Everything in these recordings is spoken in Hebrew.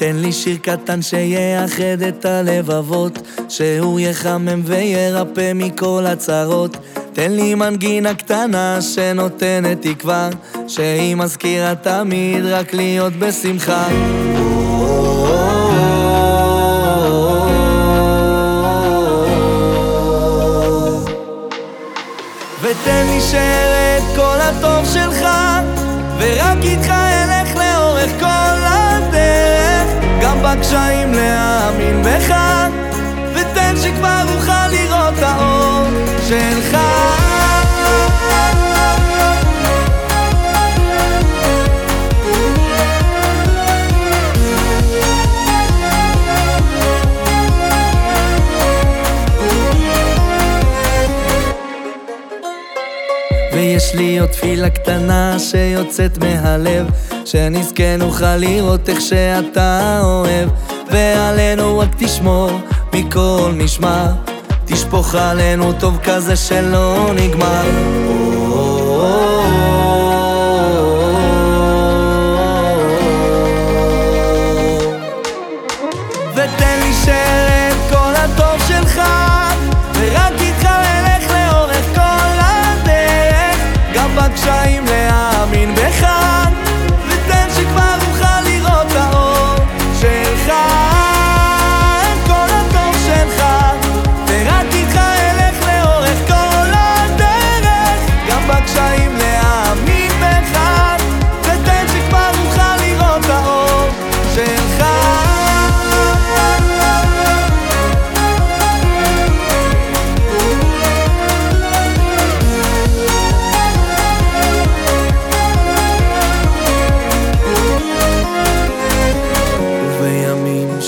תן לי שיר קטן שיאחד את הלבבות, שהוא יחמם וירפא מכל הצרות. תן לי מנגינה קטנה שנותנת תקווה, שהיא מזכירה תמיד רק להיות בשמחה. ותן לי שאראה את כל הטוב שלך, ורק איתך אלך לאורך כל הדרך, גם בקשיים ויש לי עוד תפילה קטנה שיוצאת מהלב שנזכה נוכל לראות איך שאתה אוהב. ועלינו רק תשמור מכל משמר תשפוך עלינו טוב כזה שלא נגמר. ותן לי שאראה את כל הטוב שלך ורק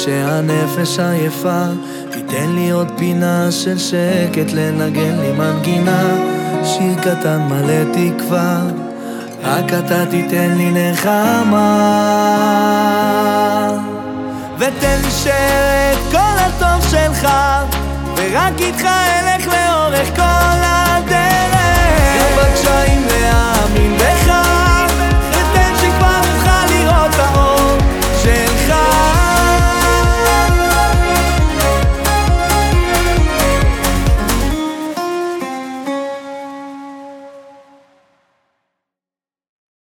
שהנפש עייפה, תיתן לי עוד פינה של שקט לנגן לי מנגינה, שיר קטן מלא תקווה, רק אתה תיתן לי נחמה. ותן לי שאראה את כל הטוב שלך, ורק איתך אלך